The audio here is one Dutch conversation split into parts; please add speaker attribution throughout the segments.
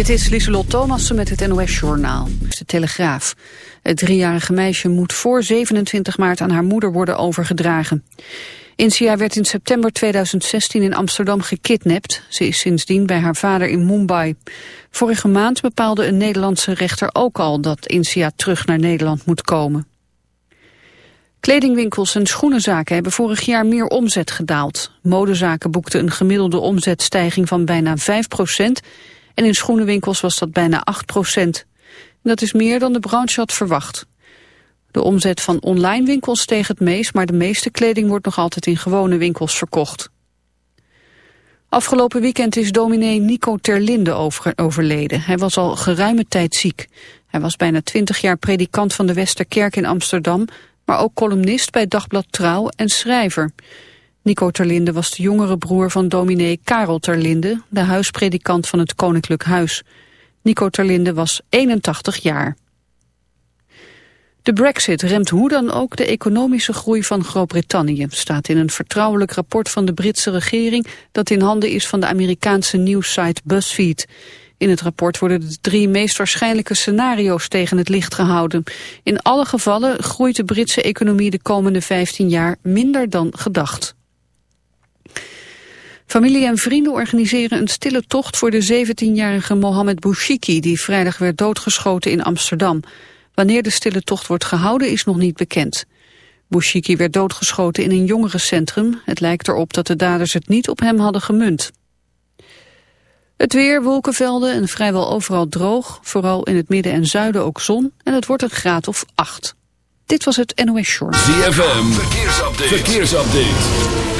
Speaker 1: Dit is Lieselot Thomassen met het NOS-journaal. De Telegraaf. Het driejarige meisje moet voor 27 maart aan haar moeder worden overgedragen. Insia werd in september 2016 in Amsterdam gekidnapt. Ze is sindsdien bij haar vader in Mumbai. Vorige maand bepaalde een Nederlandse rechter ook al dat Insia terug naar Nederland moet komen. Kledingwinkels en schoenenzaken hebben vorig jaar meer omzet gedaald. Modezaken boekten een gemiddelde omzetstijging van bijna 5 procent... en in schoenenwinkels was dat bijna 8 procent. Dat is meer dan de branche had verwacht. De omzet van online winkels steeg het meest... maar de meeste kleding wordt nog altijd in gewone winkels verkocht. Afgelopen weekend is dominee Nico Terlinde overleden. Hij was al geruime tijd ziek. Hij was bijna twintig jaar predikant van de Westerkerk in Amsterdam maar ook columnist bij Dagblad Trouw en schrijver. Nico Terlinde was de jongere broer van dominee Karel Terlinde, de huispredikant van het Koninklijk Huis. Nico Terlinde was 81 jaar. De brexit remt hoe dan ook de economische groei van Groot-Brittannië, staat in een vertrouwelijk rapport van de Britse regering dat in handen is van de Amerikaanse nieuwssite BuzzFeed. In het rapport worden de drie meest waarschijnlijke scenario's tegen het licht gehouden. In alle gevallen groeit de Britse economie de komende 15 jaar minder dan gedacht. Familie en vrienden organiseren een stille tocht voor de 17-jarige Mohamed Bouchiki... die vrijdag werd doodgeschoten in Amsterdam. Wanneer de stille tocht wordt gehouden is nog niet bekend. Bouchiki werd doodgeschoten in een jongerencentrum. Het lijkt erop dat de daders het niet op hem hadden gemunt. Het weer, wolkenvelden en vrijwel overal droog. Vooral in het midden en zuiden ook zon. En het wordt een graad of acht. Dit was het NOS Short.
Speaker 2: ZFM, verkeersupdate. verkeersupdate.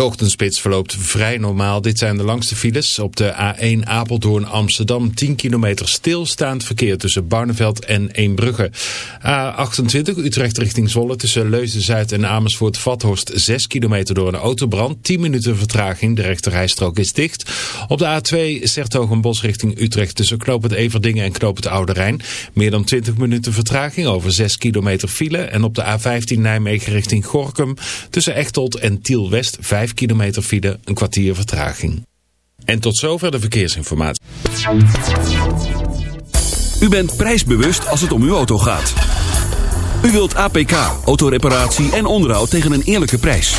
Speaker 2: De ochtendspits verloopt vrij normaal. Dit zijn de langste files. Op de A1 Apeldoorn Amsterdam 10 kilometer stilstaand verkeer tussen Barneveld en Eembrugge. A28 Utrecht richting Zwolle tussen Leusden-Zuid en Amersfoort-Vathorst 6 kilometer door een autobrand. 10 minuten vertraging. De rechterrijstrook is dicht. Op de A2 Sertogenbos richting Utrecht tussen Knoop Everdingen en Knoop het Oude. Meer dan 20 minuten vertraging over 6 kilometer file. En op de A15 Nijmegen richting Gorkum tussen Echteld en Tiel-West 5 5 kilometer file, een kwartier vertraging. En tot zover de verkeersinformatie.
Speaker 3: U bent prijsbewust als het om uw auto gaat. U wilt APK, autoreparatie en onderhoud tegen een eerlijke prijs.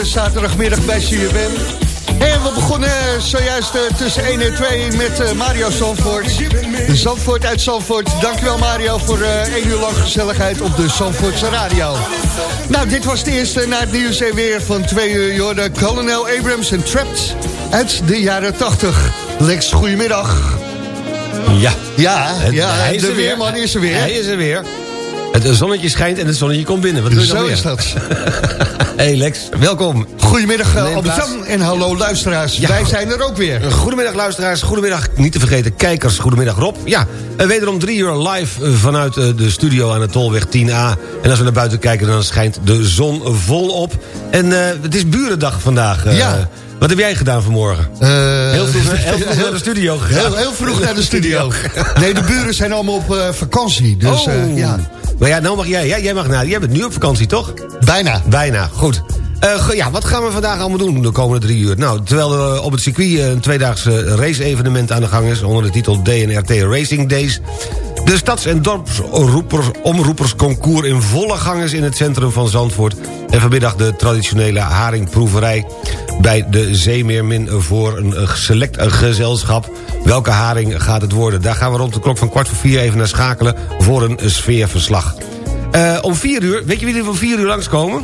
Speaker 4: De zaterdagmiddag bij CFM. En we begonnen zojuist eh, tussen 1 en 2 met eh, Mario Zandvoort. Zandvoort uit Zandvoort. Dankjewel Mario voor eh 1 uur lang gezelligheid op de Zandvoortse radio. Nou, dit was het eerste naar het nieuws en weer van 2 uur. Jorde Colonel Abrams en Trapped uit de jaren 80. Lex, goedemiddag.
Speaker 5: Ja.
Speaker 4: Ja, ja
Speaker 5: hij is
Speaker 4: de
Speaker 5: er weer.
Speaker 4: weerman is er weer.
Speaker 5: Hij is er weer. Het zonnetje schijnt en het zonnetje komt binnen. Wat wil je
Speaker 4: Zo is dat.
Speaker 5: Hey Lex, welkom.
Speaker 4: Goedemiddag Albert-Jan en hallo luisteraars.
Speaker 5: Ja,
Speaker 4: Wij zijn er ook weer.
Speaker 5: Goedemiddag luisteraars, goedemiddag niet te vergeten kijkers, goedemiddag Rob. Ja, eh, wederom drie uur live eh, vanuit de studio aan de Tolweg 10A. En als we naar buiten kijken dan schijnt de zon volop. En het is burendag vandaag.
Speaker 4: Ja.
Speaker 5: Wat heb jij gedaan vanmorgen? Heel vroeg, heel vroeg naar de studio gegaan.
Speaker 4: Heel, heel vroeg naar de studio. Nee, de buren zijn allemaal op vakantie. Dus
Speaker 5: oh.
Speaker 4: ja,
Speaker 5: Maar ja, nou mag jij. Ja, jij mag naar. Jij bent nu op vakantie, toch?
Speaker 4: bijna.
Speaker 5: Bijna, goed. Eh, ja, wat gaan we vandaag allemaal doen de komende drie uur? Nou, terwijl er eh, op het circuit eh, een tweedaagse race-evenement aan de gang is... onder de titel DNRT Racing Days... de stads- en dorpsomroepersconcours in volle gang is in het centrum van Zandvoort... en vanmiddag de traditionele haringproeverij bij de Zeemeermin... voor een eh, select gezelschap. Welke haring gaat het worden? Daar gaan we rond de klok van kwart voor vier even naar schakelen... voor een sfeerverslag. Eh, om vier uur, weet je wie er om vier uur langskomen?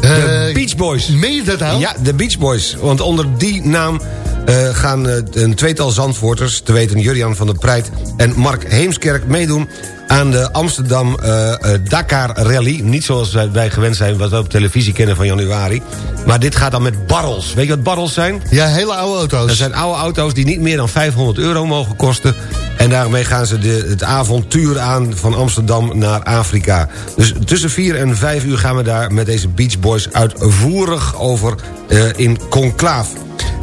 Speaker 5: De
Speaker 4: Eh,
Speaker 5: Beach Boys.
Speaker 4: Meen je dat nou?
Speaker 5: Ja, de Beach Boys. Want onder die naam eh, gaan eh, een tweetal Zandvoorters... te weten Jurian van der Preit en Mark Heemskerk meedoen... aan de Amsterdam eh, Dakar Rally. Niet zoals wij, wij gewend zijn, wat we op televisie kennen van januari. Maar dit gaat dan met barrels. Weet je wat barrels zijn?
Speaker 4: Ja, hele oude auto's.
Speaker 5: Dat zijn oude auto's die niet meer dan 500 euro mogen kosten. En daarmee gaan ze de, het avontuur aan van Amsterdam naar Afrika. Dus tussen 4 en 5 uur gaan we daar met deze Beach Boys uitvoerig over eh, in conclaaf.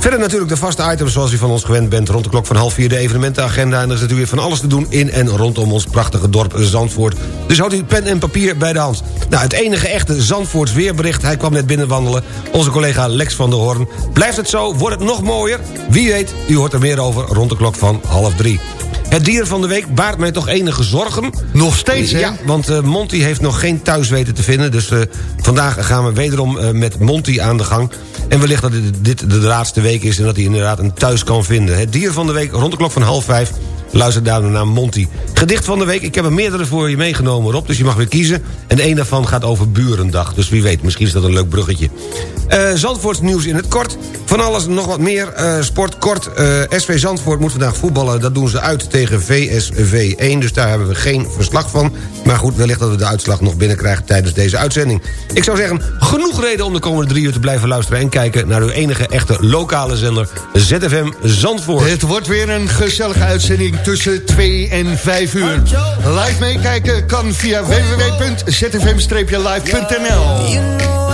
Speaker 5: Verder natuurlijk de vaste items zoals u van ons gewend bent... rond de klok van half vier de evenementenagenda... en er is natuurlijk van alles te doen in en rondom ons prachtige dorp Zandvoort. Dus houdt u pen en papier bij de hand. Nou, het enige echte Zandvoorts weerbericht... hij kwam net binnenwandelen, onze collega Lex van der Hoorn. Blijft het zo, wordt het nog mooier? Wie weet, u hoort er meer over rond de klok van half drie. Het dier van de week baart mij toch enige zorgen.
Speaker 4: Nog steeds, hè?
Speaker 5: Ja, want eh, Monty heeft nog geen thuis weten te vinden. Dus eh, vandaag gaan we wederom eh, met Monty aan de gang. En wellicht dat dit, dit de laatste week is... en dat hij inderdaad een thuis kan vinden. Het dier van de week rond de klok van half vijf... Luister daarna naar Monty. Gedicht van de week, ik heb er meerdere voor je meegenomen, Rob. Dus je mag weer kiezen. En één daarvan gaat over Burendag. Dus wie weet, misschien is dat een leuk bruggetje. Eh Zandvoorts nieuws in het kort. Van alles nog wat meer. eh, sport kort. Eh, SV Zandvoort moet vandaag voetballen. Dat doen ze uit tegen VSV 1. Dus daar hebben we geen verslag van. Maar goed, wellicht dat we de uitslag nog binnenkrijgen tijdens deze uitzending. Ik zou zeggen, genoeg reden om de komende drie uur te blijven luisteren... en kijken naar uw enige echte lokale zender ZFM Zandvoort.
Speaker 4: Het wordt weer een gezellige uitzending tussen 2 en 5 uur. Live meekijken kan via www.zfm-live.nl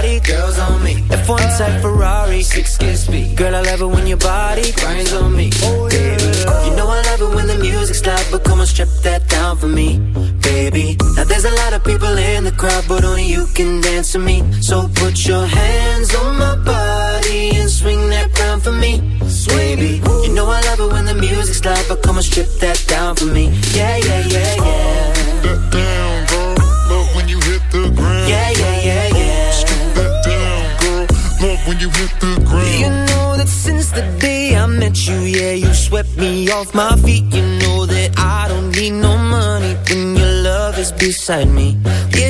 Speaker 6: girls on me. F1 type Ferrari, six gear speed. Girl, I love it when your body grinds on me. Baby, you know I love it when the music's loud, but come on, strip that down for me, baby. Now there's a lot of people in the crowd, but only you can dance with me. So put your hands on my body and swing that crown for me, baby. You know I love it when the music's loud, but come on, strip that down for me. Yeah, yeah, yeah, yeah. Yeah,
Speaker 7: you
Speaker 6: swept me off my feet. You know that I don't need no money when your love is beside me. Yeah,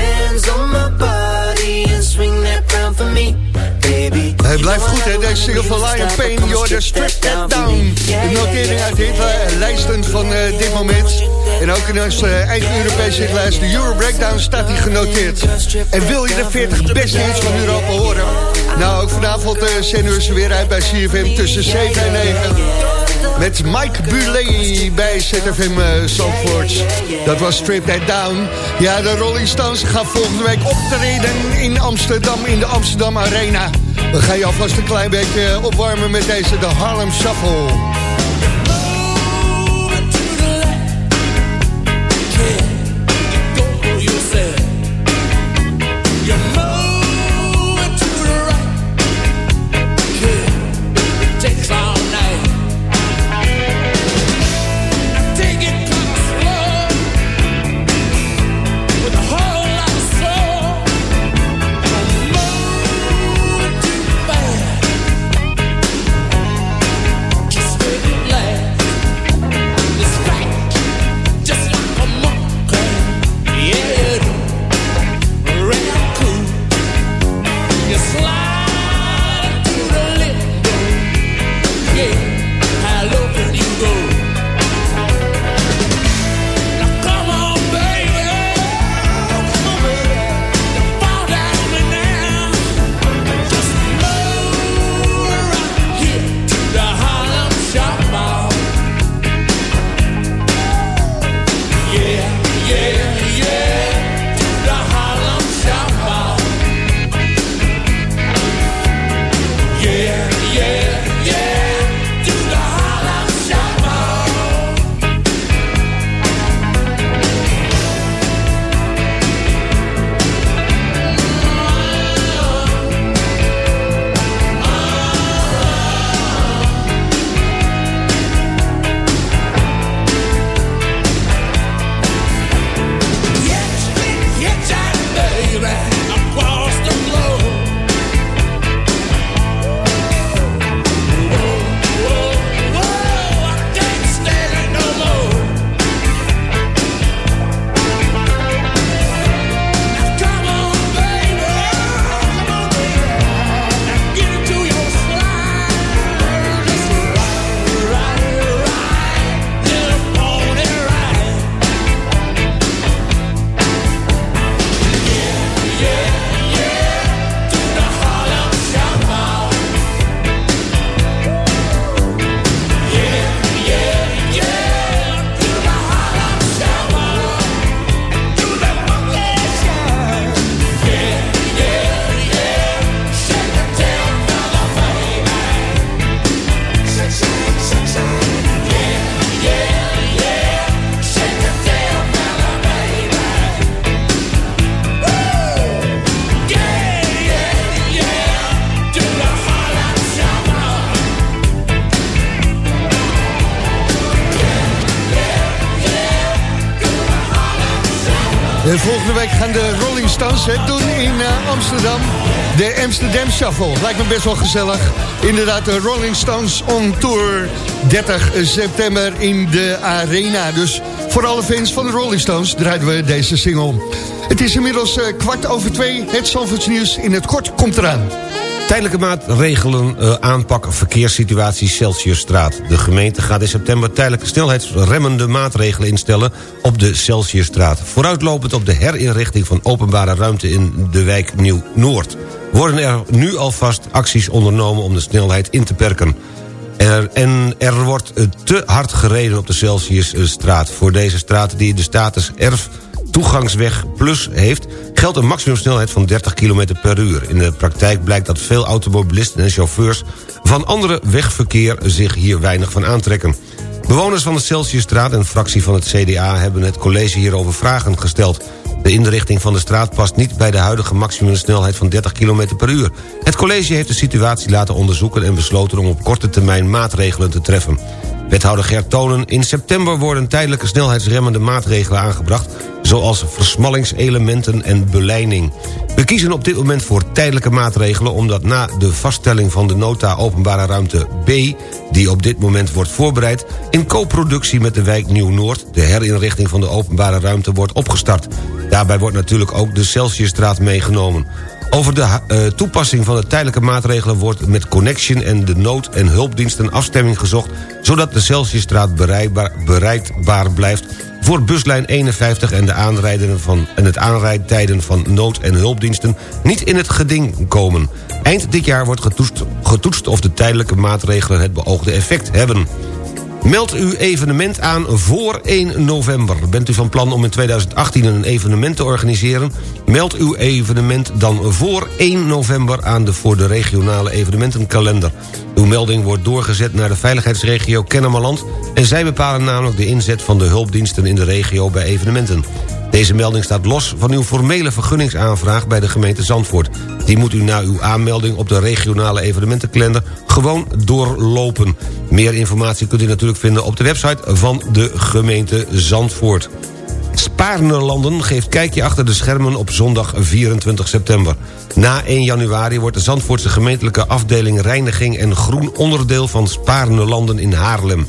Speaker 4: blijft goed, hè, deze single van Lion Payne. Je hoorde Strip That Down. De notering uit de hitlijsten van eh, dit moment. En ook in onze uh, eigen Europese hitlijst, de Euro Breakdown, staat hij genoteerd. En wil je de 40 beste hits van Europa horen? Nou, ook vanavond zenden ze weer uit bij CFM tussen 7 en 9. Met Mike Bulet bij ZFM uh, Zandvoort. Dat was Strip That Down. Ja, de Rolling Stones gaan volgende week optreden in Amsterdam, in de Amsterdam Arena. We gaan je alvast een klein beetje opwarmen met deze de Harlem Shuffle. Shuffle. Lijkt me best wel gezellig. Inderdaad, de Rolling Stones on tour. 30 september in de Arena. Dus voor alle fans van de Rolling Stones draaien we deze single. Het is inmiddels eh, kwart over twee. Het Zandvoorts nieuws in het kort komt eraan.
Speaker 5: Tijdelijke maatregelen uh, aanpak verkeerssituatie Celsiusstraat. De gemeente gaat in september tijdelijke snelheidsremmende maatregelen instellen op de Celsiusstraat. Vooruitlopend op de herinrichting van openbare ruimte in de wijk Nieuw-Noord. Worden er nu alvast acties ondernomen om de snelheid in te perken. Er, en er wordt uh, te hard gereden op de Celsiusstraat. Voor deze straat die de status erf toegangsweg plus heeft... geldt een maximumsnelheid van 30 km per uur. In de praktijk blijkt dat veel automobilisten en chauffeurs... van andere wegverkeer zich hier weinig van aantrekken. Bewoners van de Celsiusstraat en fractie van het CDA... hebben het college hierover vragen gesteld. De inrichting van de straat past niet bij de huidige maximumsnelheid van 30 km per uur. Het college heeft de situatie laten onderzoeken... en besloten om op korte termijn maatregelen te treffen. Wethouder Gert Tonen, in september worden tijdelijke snelheidsremmende maatregelen aangebracht... zoals versmallingselementen en beleiding. We kiezen op dit moment voor tijdelijke maatregelen... omdat na de vaststelling van de nota openbare ruimte B... die op dit moment wordt voorbereid... in co-productie met de wijk Nieuw-Noord... de herinrichting van de openbare ruimte wordt opgestart. Daarbij wordt natuurlijk ook de Celsiusstraat meegenomen. Over de uh, toepassing van de tijdelijke maatregelen wordt met Connection en de nood- en hulpdiensten afstemming gezocht... zodat de Celsiusstraat bereikbaar blijft voor buslijn 51 en, de aanrijden van, en het aanrijdtijden van nood- en hulpdiensten niet in het geding komen. Eind dit jaar wordt getoetst, getoetst of de tijdelijke maatregelen het beoogde effect hebben. Meld uw evenement aan voor 1 november. Bent u van plan om in 2018 een evenement te organiseren? Meld uw evenement dan voor 1 november aan de voor de regionale evenementenkalender. Uw melding wordt doorgezet naar de veiligheidsregio Kennemerland... en zij bepalen namelijk de inzet van de hulpdiensten in de regio bij evenementen. Deze melding staat los van uw formele vergunningsaanvraag bij de gemeente Zandvoort. Die moet u na uw aanmelding op de regionale evenementenkalender gewoon doorlopen. Meer informatie kunt u natuurlijk vinden op de website van de gemeente Zandvoort. Spaarnerlanden geeft kijkje achter de schermen op zondag 24 september. Na 1 januari wordt de Zandvoortse gemeentelijke afdeling Reiniging en Groen onderdeel van Spaarnerlanden in Haarlem.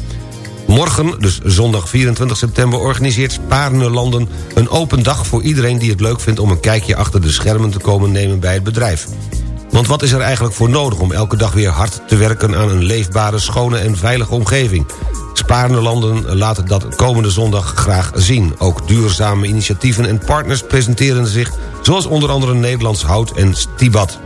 Speaker 5: Morgen, dus zondag 24 september, organiseert Spaarnelanden een open dag voor iedereen die het leuk vindt om een kijkje achter de schermen te komen nemen bij het bedrijf. Want wat is er eigenlijk voor nodig om elke dag weer hard te werken aan een leefbare, schone en veilige omgeving? Spaarnelanden laten dat komende zondag graag zien. Ook duurzame initiatieven en partners presenteren zich... zoals onder andere Nederlands Hout en Stibat.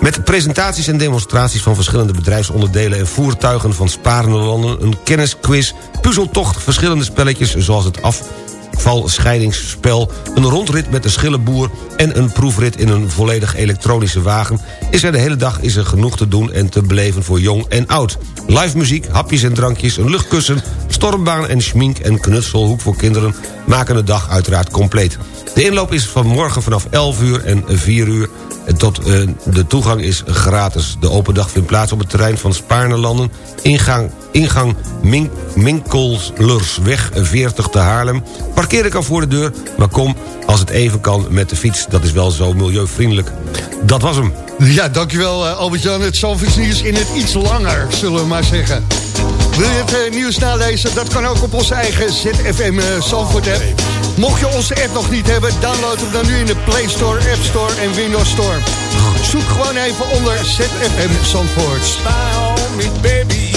Speaker 5: Met presentaties en demonstraties van verschillende bedrijfsonderdelen... en voertuigen van sparende landen, een kennisquiz, puzzeltocht... verschillende spelletjes zoals het afvalscheidingsspel... een rondrit met de schillenboer en een proefrit in een volledig elektronische wagen... is er de hele dag is er genoeg te doen en te beleven voor jong en oud. Live muziek, hapjes en drankjes, een luchtkussen... stormbaan en schmink en knutselhoek voor kinderen... maken de dag uiteraard compleet. De inloop is van morgen vanaf 11 uur en 4 uur tot, uh, de toegang is gratis. De open dag vindt plaats op het terrein van Spaarnelanden... ingang, ingang Mink, Minkelslersweg 40 te Haarlem. Parkeren kan voor de deur, maar kom als het even kan met de fiets. Dat is wel zo milieuvriendelijk. Dat was hem.
Speaker 4: Ja, dankjewel uh, Albert-Jan. Het Zalvers nieuws in het iets langer, zullen we maar zeggen. Wil je het nieuws nalezen? Dat kan ook op onze eigen ZFM uh, app. Mocht je onze app nog niet hebben, download hem dan nu in de Play Store, App Store en Windows Store. Zoek gewoon even onder ZFM Zandvoort.
Speaker 7: Baby,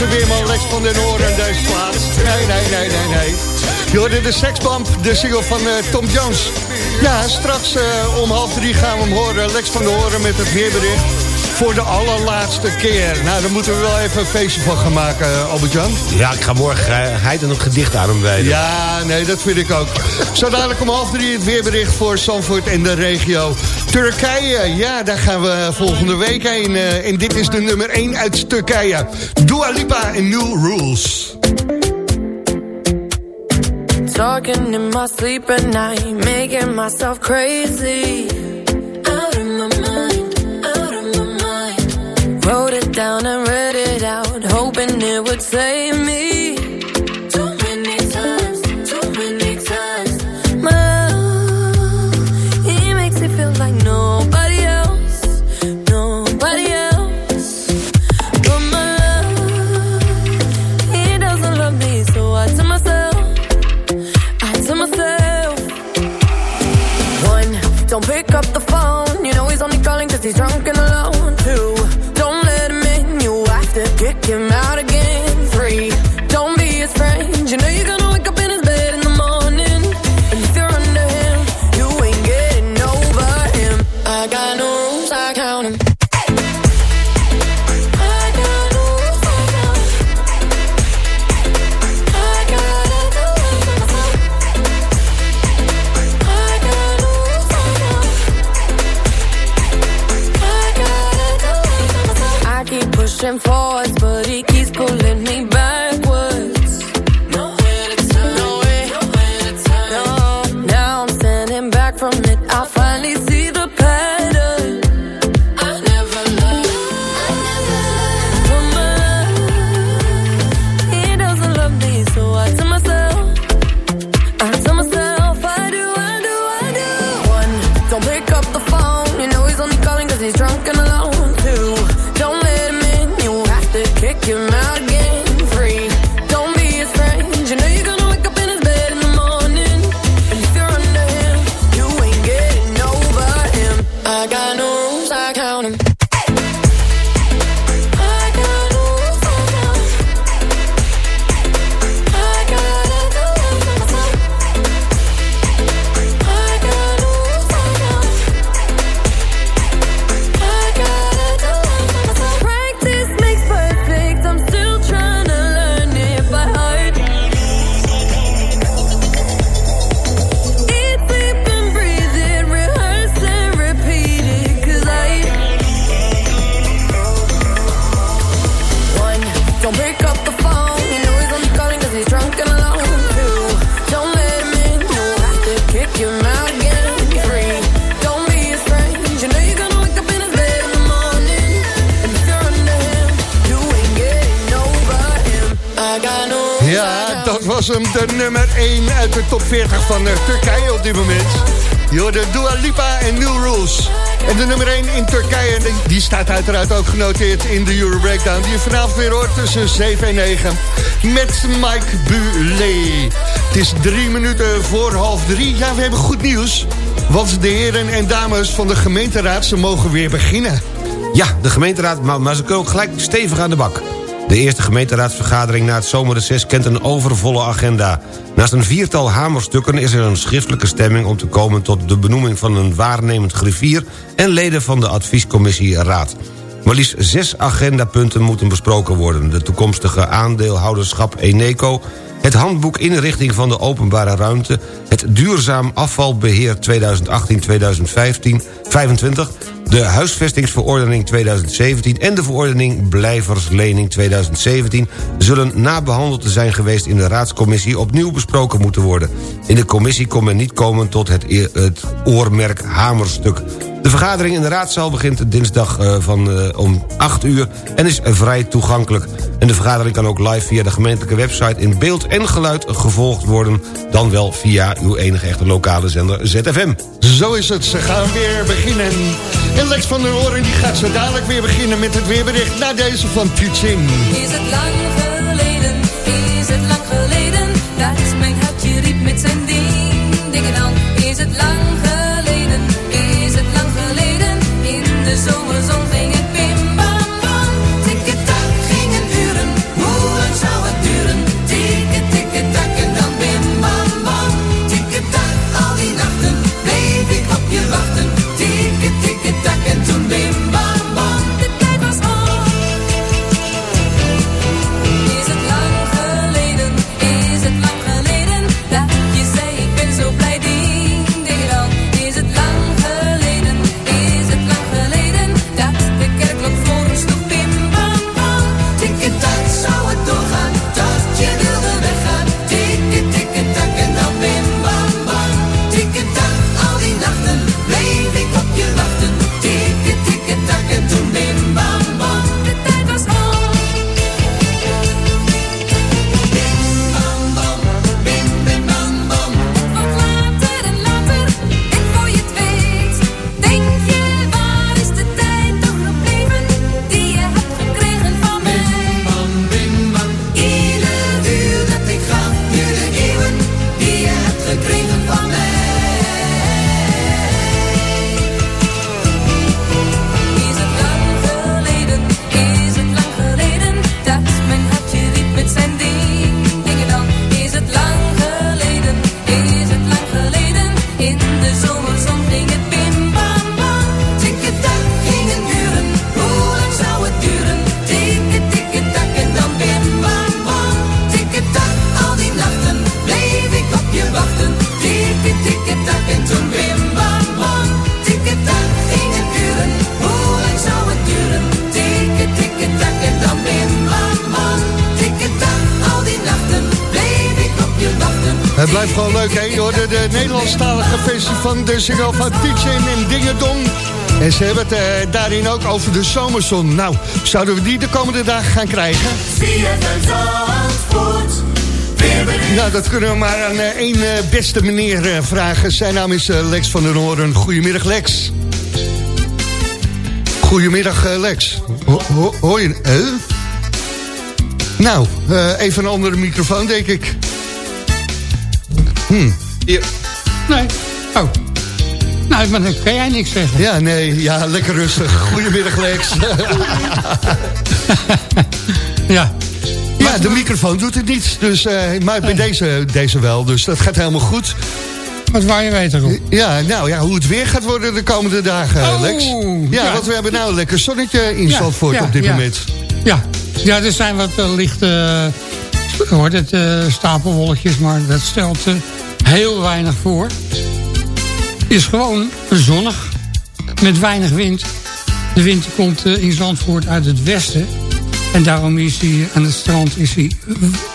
Speaker 4: onze weerman Lex van den Hoorn deze plaats. Nee, nee, nee, nee, nee. Je hoorde de seksbump, de single van eh, Tom Jones. Ja, straks eh, om half drie gaan we hem horen. Lex van den Hoorn met het weerbericht voor de allerlaatste keer. Nou, daar moeten we wel even een feestje van gaan maken, eh, Albert-Jan.
Speaker 5: Ja, ik ga morgen uh, en een gedicht aan hem wijden.
Speaker 4: Ja, nee, dat vind ik ook. Zo dadelijk om half drie het weerbericht voor Zandvoort en de regio. Turkije, ja, daar gaan we volgende week heen. Uh, en dit is de nummer 1 uit Turkije. Dua Lipa en New Rules.
Speaker 8: Talking in my sleep at night, making myself crazy. Out of my mind, out of my mind. Wrote it down and read it out, hoping it would save me.
Speaker 4: De nummer 1 uit de top 40 van eh, Turkije op dit moment. Je hoorde Dua Lipa en New Rules. En de nummer 1 in Turkije, die, staat uiteraard ook genoteerd in de Euro Breakdown. Die je vanavond weer hoort tussen 7 en 9 met Mike Buley. Het is drie minuten voor half drie. Ja, we hebben goed nieuws. Want de heren en dames van de gemeenteraad, ze mogen weer beginnen.
Speaker 5: Ja, de gemeenteraad, maar ze kunnen ook gelijk stevig aan de bak. De eerste gemeenteraadsvergadering na het zomerreces kent een overvolle agenda. Naast een viertal hamerstukken is er een schriftelijke stemming... om te komen tot de benoeming van een waarnemend griffier... en leden van de adviescommissie Raad. Maar liefst zes agendapunten moeten besproken worden. De toekomstige aandeelhouderschap Eneco... het handboek inrichting van de openbare ruimte... het duurzaam afvalbeheer 2018-2025... de huisvestingsverordening 2017... en de verordening blijverslening 2017... zullen na behandeld te zijn geweest in de raadscommissie... opnieuw besproken moeten worden. In de commissie kon men niet komen tot het, eer- het oormerk hamerstuk... De vergadering in de raadzaal begint dinsdag eh, van, eh, om 8 uur en is vrij toegankelijk. En de vergadering kan ook live via de gemeentelijke website in beeld en geluid gevolgd worden. Dan wel via uw enige echte lokale zender ZFM.
Speaker 4: Zo is het, ze gaan weer beginnen. En Lex van der Hoorn die gaat zo dadelijk weer beginnen met het weerbericht... na deze van Tietjing.
Speaker 9: Is het lang geleden, is het lang geleden, dat mijn hartje riep met zijn ding, dingen dan. Is het lang geleden, is het lang
Speaker 4: gewoon leuk, hè? Je hoorde de Nederlandstalige versie van de single van Teaching en Dingedong. En ze hebben het eh, daarin ook over de zomerzon. Nou, zouden we die de komende dagen gaan krijgen? Nou, dat kunnen we maar aan eh, één eh, beste meneer vragen. Zijn naam is Lex van den Hoorn. Goedemiddag, Lex. Goedemiddag, Lex. Ho ho hoor je... Nou, even een andere microfoon, denk ik. Hm.
Speaker 10: Nee. Oh. Nou, maar dan kan jij niks zeggen.
Speaker 4: Ja, nee, ja, lekker rustig. Goedemiddag, Lex.
Speaker 10: Ja.
Speaker 4: ja, de microfoon doet het niet. Dus, eh, maar bij deze, deze wel, dus dat gaat helemaal goed.
Speaker 10: Wat wou je weten, Rob?
Speaker 4: Ja, nou ja, hoe het weer gaat worden de komende dagen,
Speaker 10: Oh,
Speaker 4: Lex. Ja,
Speaker 10: ja.
Speaker 4: want we hebben nou een lekker zonnetje in
Speaker 10: Ja,
Speaker 4: Zandvoort
Speaker 10: ja,
Speaker 4: op dit moment.
Speaker 10: Ja. ja, er zijn wat eh, lichte uh, hoort het, stapelwolkjes, maar dat stelt heel weinig voor. Is gewoon zonnig, met weinig wind. De wind komt eh, in Zandvoort uit het westen. En daarom is die, aan het strand is, die,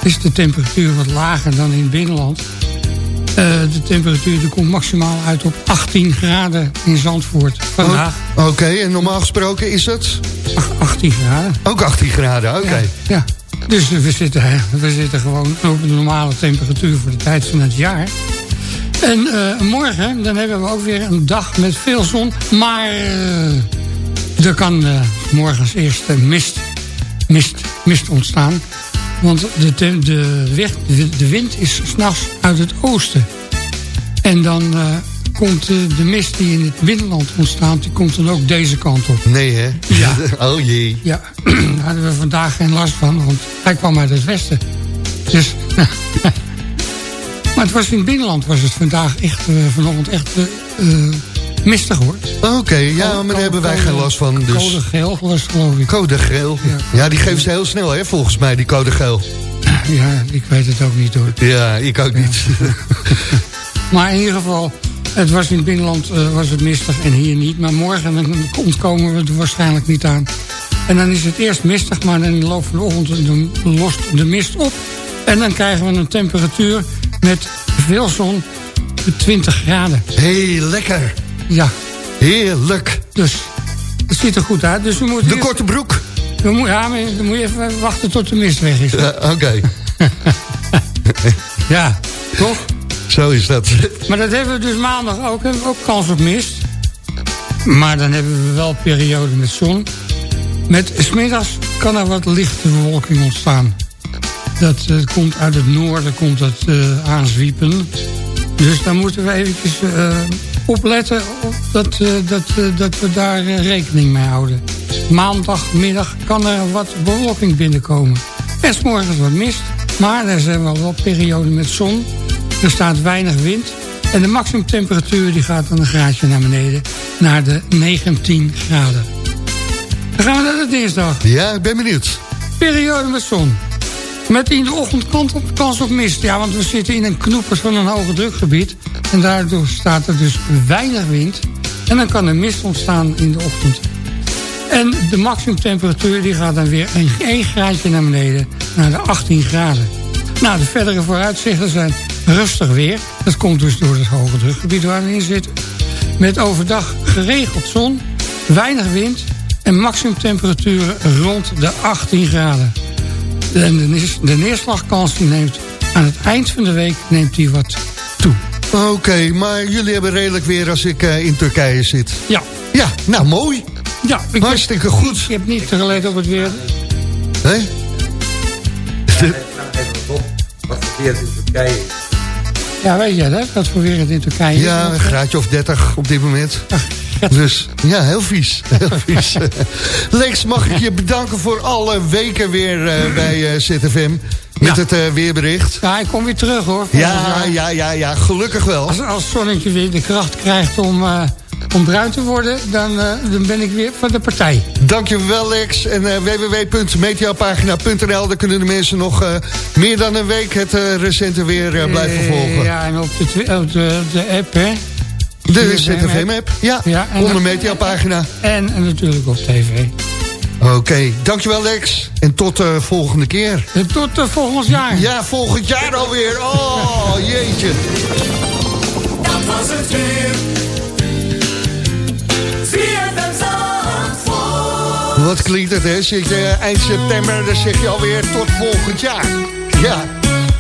Speaker 10: is de temperatuur wat lager dan in het binnenland. Eh, de temperatuur die komt maximaal uit op 18 graden in Zandvoort vandaag.
Speaker 4: Oh, Oké, en normaal gesproken is het?
Speaker 10: Ach, 18 graden.
Speaker 4: Ook 18 graden, oké.
Speaker 10: Ja, ja. Dus we zitten, we zitten gewoon op de normale temperatuur voor de tijd van het jaar. En eh, morgen, dan hebben we ook weer een dag met veel zon. Maar eh, er kan eh, morgens eerst mist, mist, mist ontstaan. Want de, de, de, de wind is s'nachts uit het oosten. En dan komt eh, de mist die in het binnenland ontstaat... die komt dan ook deze kant op.
Speaker 4: Nee, hè?
Speaker 10: Ja.
Speaker 4: oh jee.
Speaker 10: Ja, daar hadden we vandaag geen last van, want hij kwam uit het westen. Dus, maar het was in het binnenland was het vandaag echt, eh, vanochtend echt eh, mistig hoor.
Speaker 4: Oké, ja, maar daar hebben wij geen last van. Dus.
Speaker 10: Code geel was het, geloof ik.
Speaker 4: Code geel. Ja, die geven ze heel snel, hè, volgens mij, die code geel.
Speaker 10: Ja, ik weet het ook niet hoor.
Speaker 4: Ja, ik ook niet.
Speaker 10: Maar in ieder geval, het was in het binnenland eh, was het mistig en hier niet. Maar morgen dan ontkomen we er waarschijnlijk niet aan. En dan is het eerst mistig, maar dan in de loop van de ochtend lost de mist op. En dan krijgen we een temperatuur met veel zon, 20 graden.
Speaker 4: Hé, lekker.
Speaker 10: Ja,
Speaker 4: Heerlijk.
Speaker 10: dus het ziet er goed uit. Dus we moeten
Speaker 4: De korte broek.
Speaker 10: we moet, ja, maar dan moet je even wachten tot de mist weg is.
Speaker 4: Oké,
Speaker 10: Ja, toch?
Speaker 4: Zo is dat.
Speaker 10: Maar dat hebben we dus maandag ook. Hebben ook kans op mist. Maar dan hebben we wel periode met zon. Met smiddags kan er wat lichte bewolking ontstaan. Dat eh, komt uit het noorden komt dat, eh, aanzwiepen. Dus daar moeten we eventjes eh, opletten op dat, dat, dat we daar rekening mee houden. Maandagmiddag kan er wat bewolking binnenkomen. Is morgens wat mist, maar er zijn wel wat perioden met zon. Er staat weinig wind. En de maximumtemperatuur die gaat dan een graadje naar beneden. Naar de 19 graden. Dan gaan we naar de dinsdag.
Speaker 4: Ja, ik ben benieuwd.
Speaker 10: Periode met zon. Met in de ochtend kans op, mist. Ja, want we zitten in een knoepers van een hoge drukgebied. En daardoor staat er dus weinig wind. En dan kan er mist ontstaan in de ochtend. En de maximumtemperatuur die gaat dan weer een 1 graadje naar beneden. Naar de 18 graden. Nou, de verdere vooruitzichten zijn rustig weer. Dat komt dus door het hoge drukgebied waar we in zitten. Met overdag geregeld zon, weinig wind... en maximumtemperaturen rond de 18 graden. En de, neers- de neerslagkans die neemt aan het eind van de week neemt die wat toe.
Speaker 4: Oké, maar jullie hebben redelijk weer als ik eh, in Turkije zit.
Speaker 10: Ja.
Speaker 4: Ja, nou mooi.
Speaker 10: Ja, ik
Speaker 4: Hartstikke goed.
Speaker 10: Je hebt niet gelet op het weer.
Speaker 4: Hé?
Speaker 5: Wat voor weer in Turkije
Speaker 10: Ja, weet jij dat? Voor weer het in Turkije is?
Speaker 4: Ja, een graadje of 30 op dit moment. Dus ja, heel vies. Heel vies. Lex, mag ik je bedanken voor alle weken weer eh, bij eh, ZFM. Met
Speaker 10: Ja.
Speaker 4: het eh, weerbericht.
Speaker 10: Ja, ik kom weer terug hoor.
Speaker 4: Ja, ja, ja, ja, gelukkig wel.
Speaker 10: Als, als het zonnetje weer de kracht krijgt om, om bruin te worden... Dan, eh, dan ben ik weer van de partij.
Speaker 4: Dankjewel Lex. En eh, www.meteopagina.nl Daar kunnen de mensen nog eh, meer dan een week het recente weer blijven volgen.
Speaker 10: Ja, en op de, op de, de app, hè.
Speaker 4: De ZFM-app, ja,
Speaker 10: Ja,
Speaker 4: onder Meteopagina.
Speaker 10: En, en natuurlijk op tv.
Speaker 11: Oké, dankjewel Lex. En tot de volgende keer.
Speaker 10: En tot uh, volgend jaar.
Speaker 11: Ja, volgend jaar alweer. Oh, jeetje.
Speaker 4: Dat was het weer.
Speaker 11: Wat klinkt het, hè? Zit je eind september, dan zeg je alweer tot volgend jaar. Ja,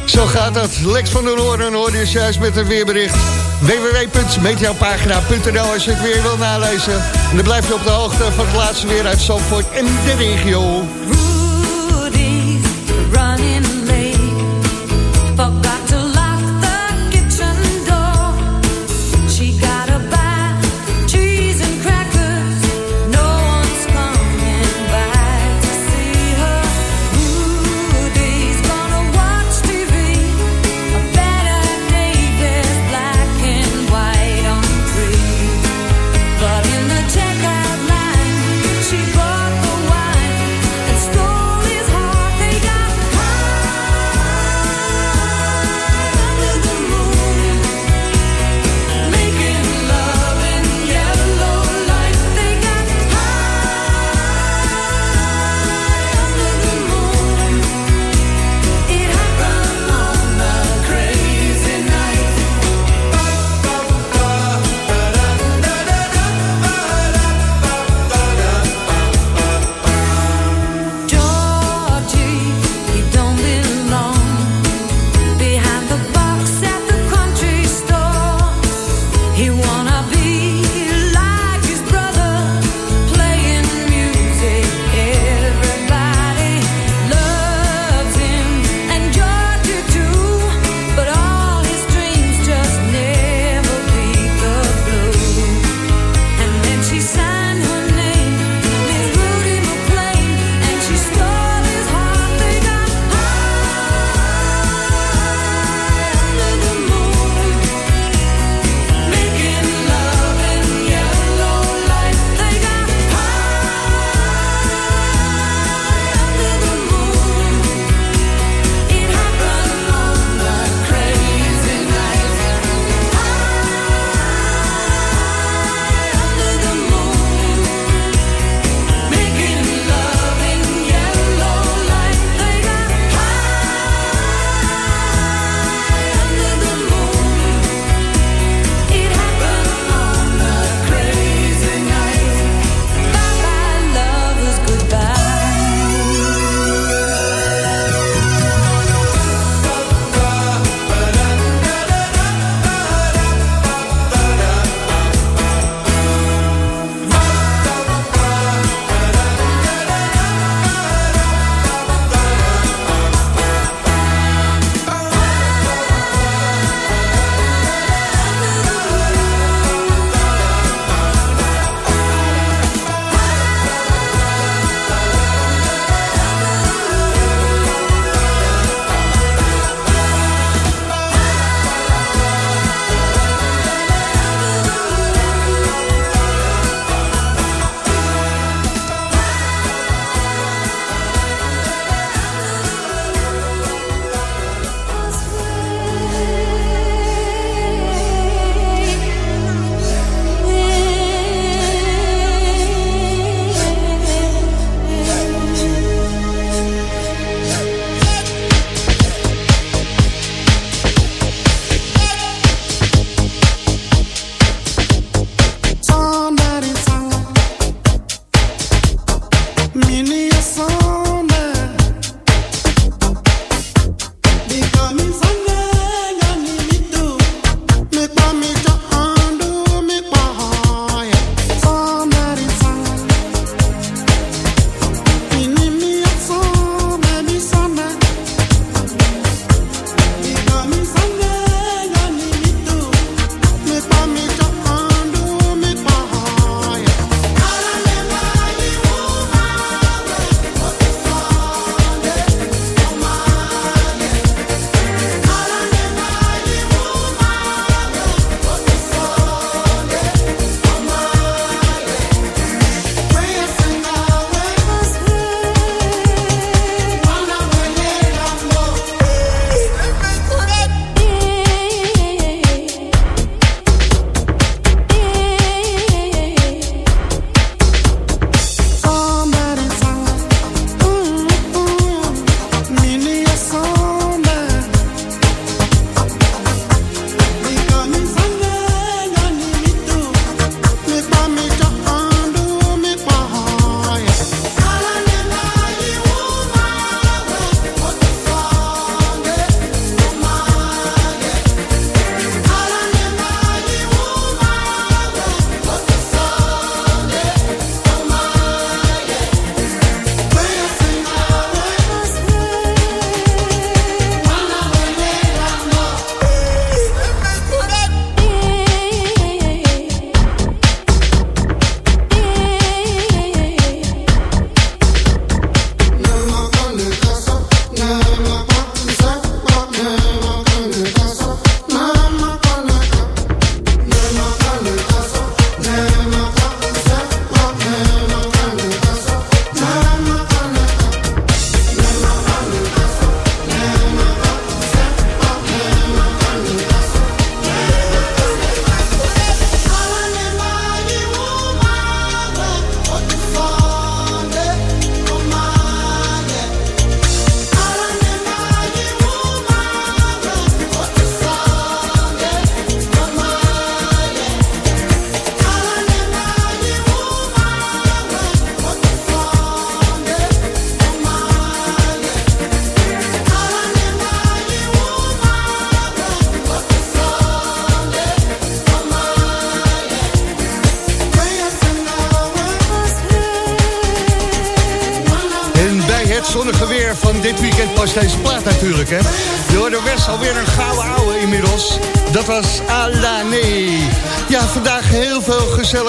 Speaker 11: zo gaat dat. Lex van der Hoorn hoorde je juist met een weerbericht. www.meteopagina.nl als je het weer wil nalezen. En dan blijf je op de hoogte van het laatste weer uit Zandvoort en de regio.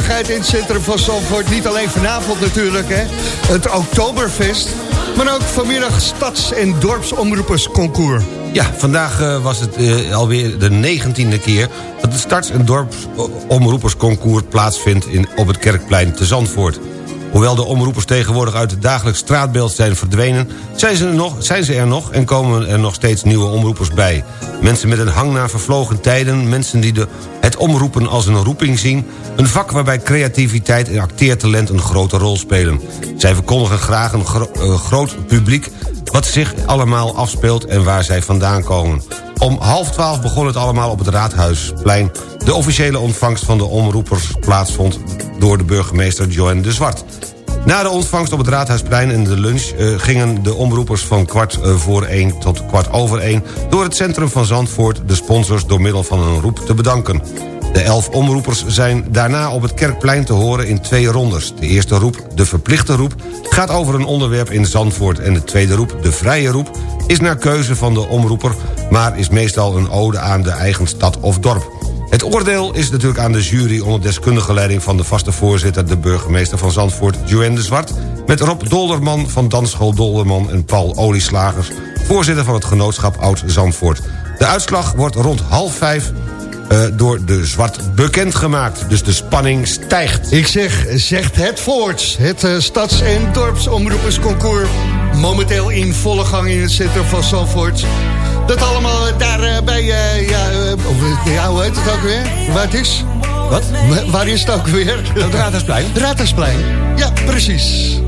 Speaker 4: Gezelligheid in het centrum van Zandvoort. Niet alleen vanavond natuurlijk, hè. Het Oktoberfest. Maar ook vanmiddag stads- en dorpsomroepersconcours.
Speaker 5: Ja, vandaag eh, was het eh, alweer de negentiende keer... dat het Stads- en Dorpsomroepersconcours plaatsvindt in, op het Kerkplein te Zandvoort. Hoewel de omroepers tegenwoordig uit het dagelijks straatbeeld zijn verdwenen... Zijn ze, er nog, zijn ze er nog en komen er nog steeds nieuwe omroepers bij. Mensen met een hang naar vervlogen tijden... mensen die de, het omroepen als een roeping zien... een vak waarbij creativiteit en acteertalent een grote rol spelen. Zij verkondigen graag een eh, groot publiek wat zich allemaal afspeelt en waar zij vandaan komen. Om half twaalf begon het allemaal op het Raadhuisplein. De officiële ontvangst van de omroepers plaatsvond door de burgemeester Joanne de Zwart. Na de ontvangst op het Raadhuisplein en de lunch... eh, gingen de omroepers van kwart eh, voor één tot kwart over één... door het centrum van Zandvoort de sponsors door middel van een roep te bedanken. De elf omroepers zijn daarna op het Kerkplein te horen in twee rondes. De eerste roep, de verplichte roep, gaat over een onderwerp in Zandvoort... en de tweede roep, de vrije roep, is naar keuze van de omroeper... maar is meestal een ode aan de eigen stad of dorp. Het oordeel is natuurlijk aan de jury onder deskundige leiding van de vaste voorzitter... de burgemeester van Zandvoort, Joanne de Zwart... met Rob Dolderman van Dansschool Dolderman en Paul Olieslagers... voorzitter van het genootschap Oud Zandvoort. De uitslag wordt rond half vijf eh, door de Zwart bekendgemaakt. Dus de spanning stijgt.
Speaker 4: Ik zeg, zegt het voort. Het eh, stads- en dorpsomroepersconcours. Momenteel in volle gang in het centrum van Zandvoort. Dat allemaal daar eh, bij, eh, ja, eh, of, ja, hoe heet het ook weer? Waar het is?
Speaker 5: Wat?
Speaker 4: Wa- Waar is het ook weer?
Speaker 5: Het Raadhuisplein?
Speaker 4: Raadhuisplein. Ja, precies.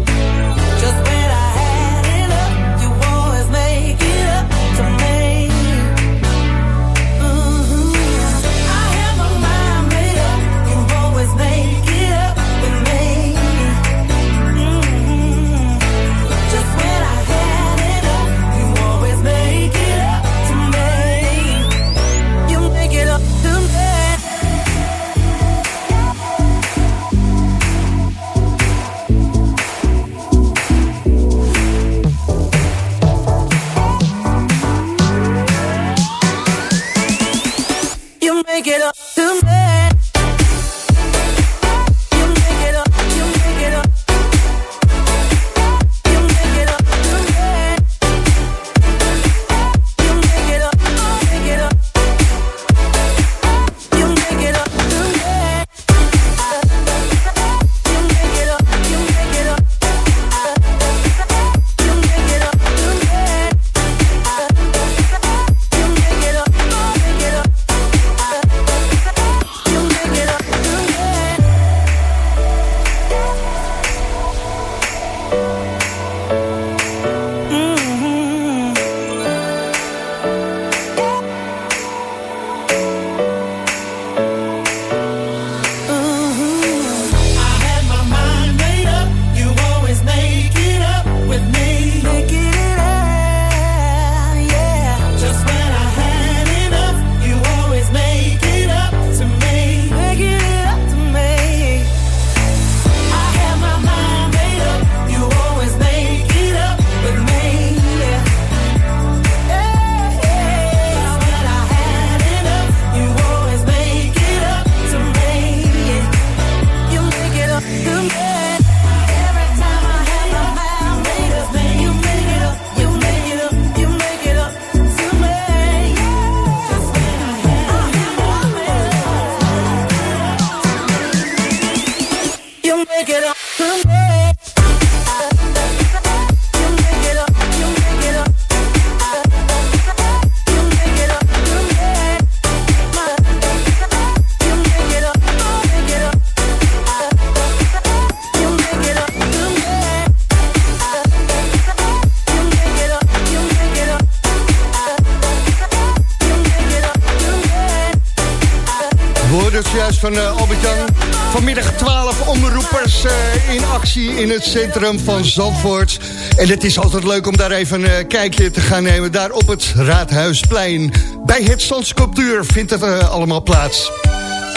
Speaker 4: In het centrum van Zandvoort. En het is altijd leuk om daar even een eh, kijkje te gaan nemen. Daar op het Raadhuisplein. Bij het Zandsculptuur vindt het eh, allemaal plaats.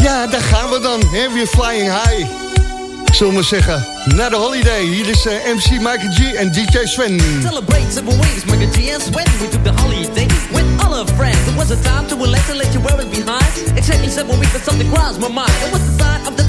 Speaker 4: Ja, daar gaan we dan. Hè? Weer flying high. Zullen we zeggen, naar de holiday. Hier is eh, MC Michael G en DJ Sven.
Speaker 12: Celebrate several ways, Michael G and Sven. We took the holiday with all our friends. It was a time to relax and let you wear it behind. Exactly seven weeks, but something crossed my mind. It was the sign of the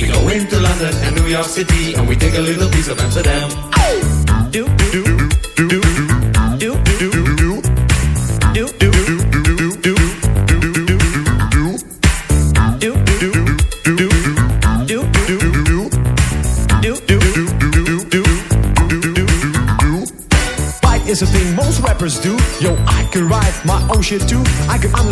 Speaker 13: We go into London and New York City and we take a little piece of Amsterdam.
Speaker 12: Do do do do do.
Speaker 14: Is a thing most rappers do. Yo, I can write my own shit too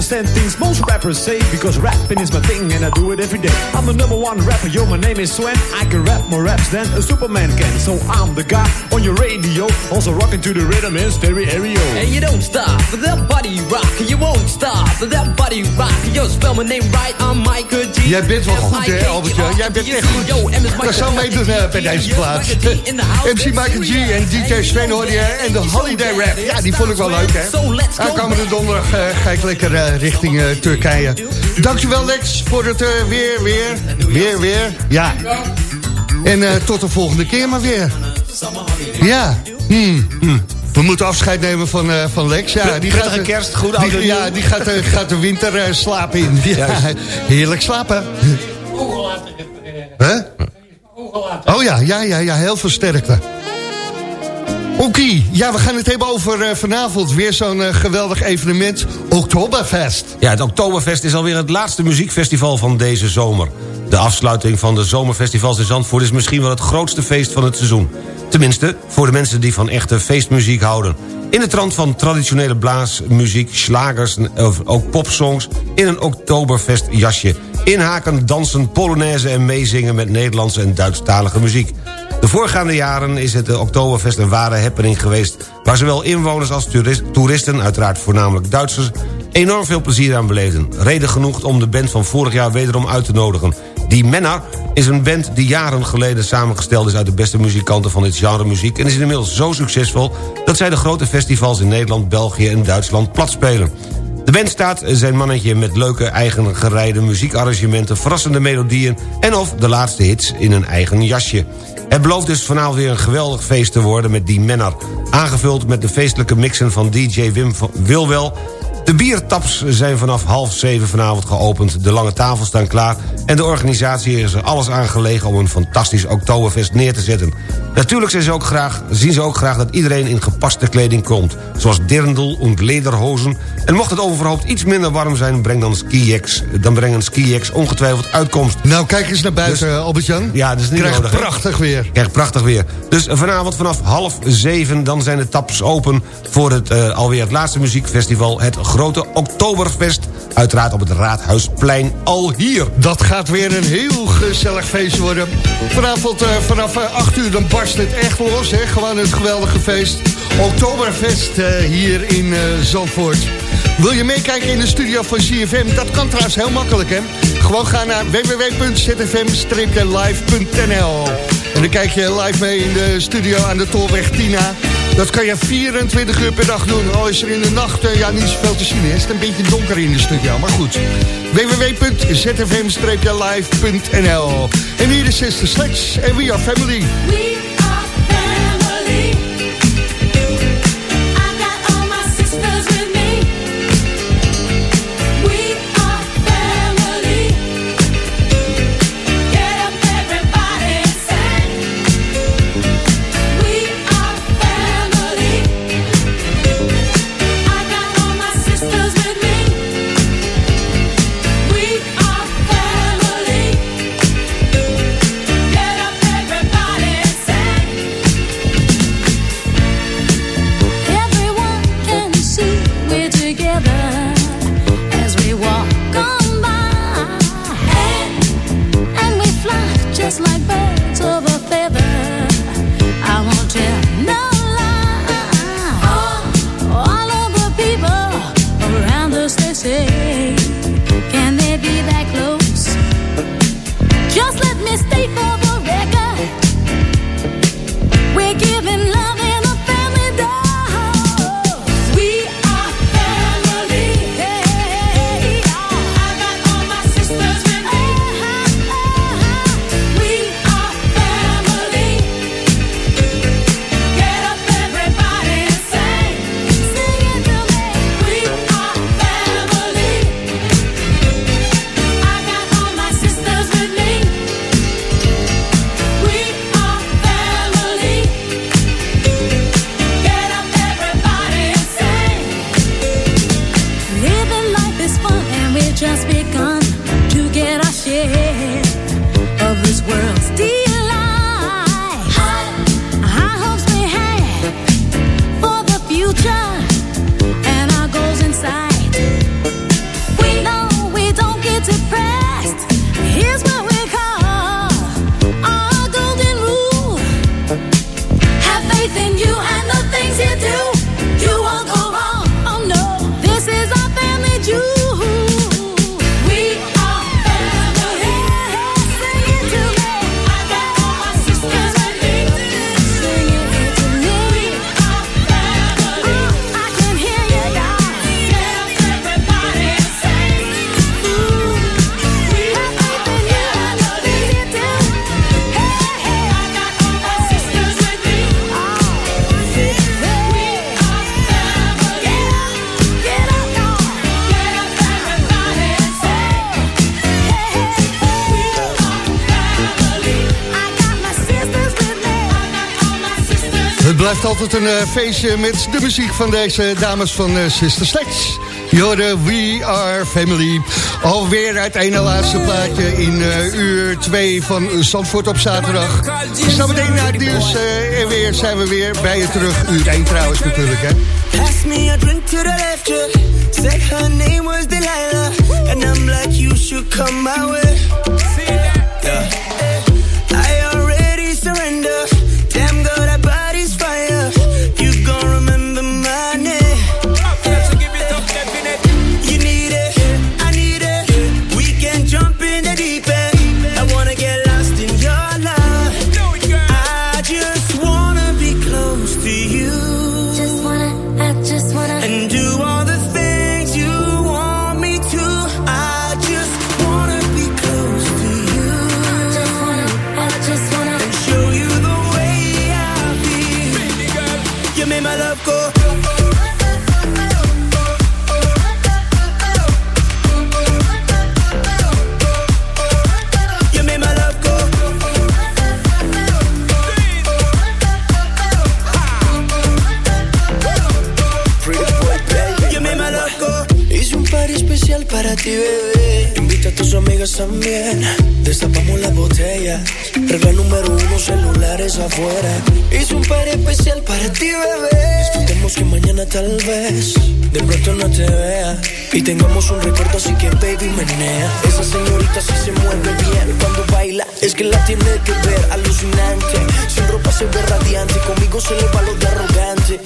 Speaker 14: Understand things most rappers say because rapping is my thing and I do it every day. I'm the number one rapper, yo, my name is Swen. I can rap more raps than a Superman can. So I'm the guy on your radio, also rocking to the rhythm in stereo.
Speaker 12: And you don't stop that body rock. You won't stop that body rock. Yo, spell my name right.
Speaker 4: Jij bent wel goed, hè, Albertje? Jij bent echt goed. Daar zou meedoen eh, bij deze plaats. MC Michael G en DJ Sven je en de Holiday Rap. Ja, die vond ik wel leuk, hè? Aankomende donderdag eh, ga ik lekker eh, richting Turkije. Dankjewel, Lex, voor het weer, weer, weer, weer. Ja. En tot de volgende keer maar weer. Ja. Hmm. We moeten afscheid nemen van, eh, van Lex. Ja, die gaat,
Speaker 5: kerst, goed
Speaker 4: die,
Speaker 5: oud en
Speaker 4: Ja, die gaat, eh, gaat de winter eh, slapen in. Ja, heerlijk slapen. Hè? Oh ja, ja, ja, ja, heel veel sterkte. Oké, ja, we gaan het hebben over eh, vanavond weer zo'n eh, geweldig evenement, Oktoberfest.
Speaker 5: Ja, het Oktoberfest is alweer het laatste muziekfestival van deze zomer. De afsluiting van de zomerfestivals in Zandvoort is misschien wel het grootste feest van het seizoen. Tenminste, voor de mensen die van echte feestmuziek houden. In de trant van traditionele blaasmuziek, slagers of ook popsongs... in een Oktoberfest jasje. Inhaken, dansen, polonaise en meezingen met Nederlandse en Duitsstalige muziek. De voorgaande jaren is het Oktoberfest een ware happening geweest... waar zowel inwoners als toeris- toeristen, uiteraard voornamelijk Duitsers... enorm veel plezier aan beleefden. Reden genoeg om de band van vorig jaar wederom uit te nodigen. Die Menna is een band die jaren geleden samengesteld is... uit de beste muzikanten van dit genre muziek... en is inmiddels zo succesvol dat zij de grote festivals in Nederland, België en Duitsland platspelen. De band staat zijn mannetje met leuke eigen gereide muziekarrangementen... verrassende melodieën en of de laatste hits in een eigen jasje. Het belooft dus vanavond weer een geweldig feest te worden met die Menner. Aangevuld met de feestelijke mixen van DJ Wim Wilwel... De biertaps zijn vanaf half zeven vanavond geopend. De lange tafels staan klaar en de organisatie is er alles aan gelegen... om een fantastisch Oktoberfest neer te zetten. Natuurlijk zijn ze ook graag, zien ze ook graag dat iedereen in gepaste kleding komt. Zoals dirndl en lederhozen. En mocht het overhoopt iets minder warm zijn, breng dan skijacks. Dan brengen skijacks ongetwijfeld uitkomst.
Speaker 4: Nou, kijk eens naar buiten, Albert-Jan.
Speaker 5: Ja, dat is niet
Speaker 4: Krijg
Speaker 5: nodig.
Speaker 4: prachtig weer.
Speaker 5: Krijg prachtig weer. Dus vanavond vanaf half zeven, dan zijn de taps open... voor het eh, alweer het laatste muziekfestival, het grote Oktoberfest. Uiteraard op het Raadhuisplein al hier.
Speaker 4: Dat gaat weer een heel gezellig feest worden. Vanavond eh, vanaf eh, 8 uur dan barst het echt los. Hè? Gewoon het geweldige feest. Oktoberfest eh, hier in eh, Zandvoort. Wil je meekijken in de studio van CFM? Dat kan trouwens heel makkelijk, hè? Gewoon ga naar www.zfm-live.nl En dan kijk je live mee in de studio aan de Tolweg Tina. Dat kan je 24 uur per dag doen. Al is er in de nacht eh, ja, niet zoveel te zien. is een beetje donker in de studio, maar goed. www.zfm-live.nl En hier is Sister Sledge en We Are Family.
Speaker 11: Everyone
Speaker 4: altijd een eh, feestje met de muziek van deze dames van eh, Sister Sledge. Jorden, We Are Family. Alweer het ene laatste plaatje in eh, uur 2 van Zandvoort op zaterdag. Zo meteen naar het nieuws en weer zijn we weer bij je terug. Uur 1 trouwens natuurlijk, hè.
Speaker 6: Pass me a drink to the left. Said her name was Delilah. And I'm like, you should come my way. Yeah.
Speaker 15: También. Destapamos las botellas. Regla número uno, celulares afuera. Hice un party especial para ti, bebé. Disfrutemos que mañana tal vez de pronto no te vea. Y tengamos un recuerdo, así que baby menea. Esa señorita sí se mueve bien cuando baila. Es que la tiene que ver alucinante. Sin ropa se ve radiante. Conmigo se le va lo de arrogante.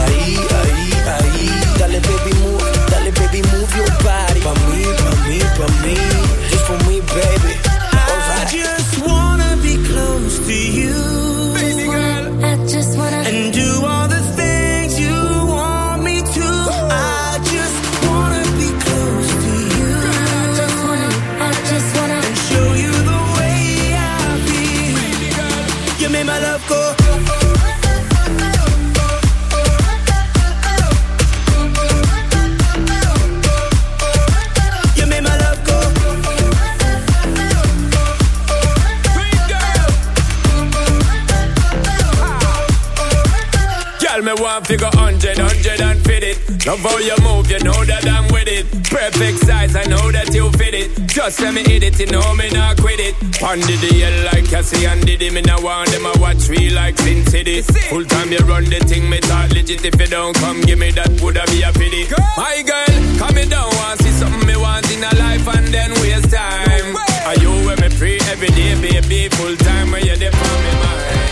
Speaker 15: Ahí, ahí, ahí. Dale baby move, dale baby move your body. Pa' mí, pa' mí, pa' mí.
Speaker 6: Love
Speaker 16: how you move, you know that I'm with it. Perfect size, I know that you fit it. Just let me hit it, you know me not quit it. Pondy the yell like Cassie and Diddy. Me now want them a watch me like Sin City. Full time you run the thing, me talk legit. If you don't come, give me that, woulda be a pity. Girl. My girl, come me down, want see something me want in a life and then waste time. Are you with me free every day, baby? Full time when you're there for me, mind.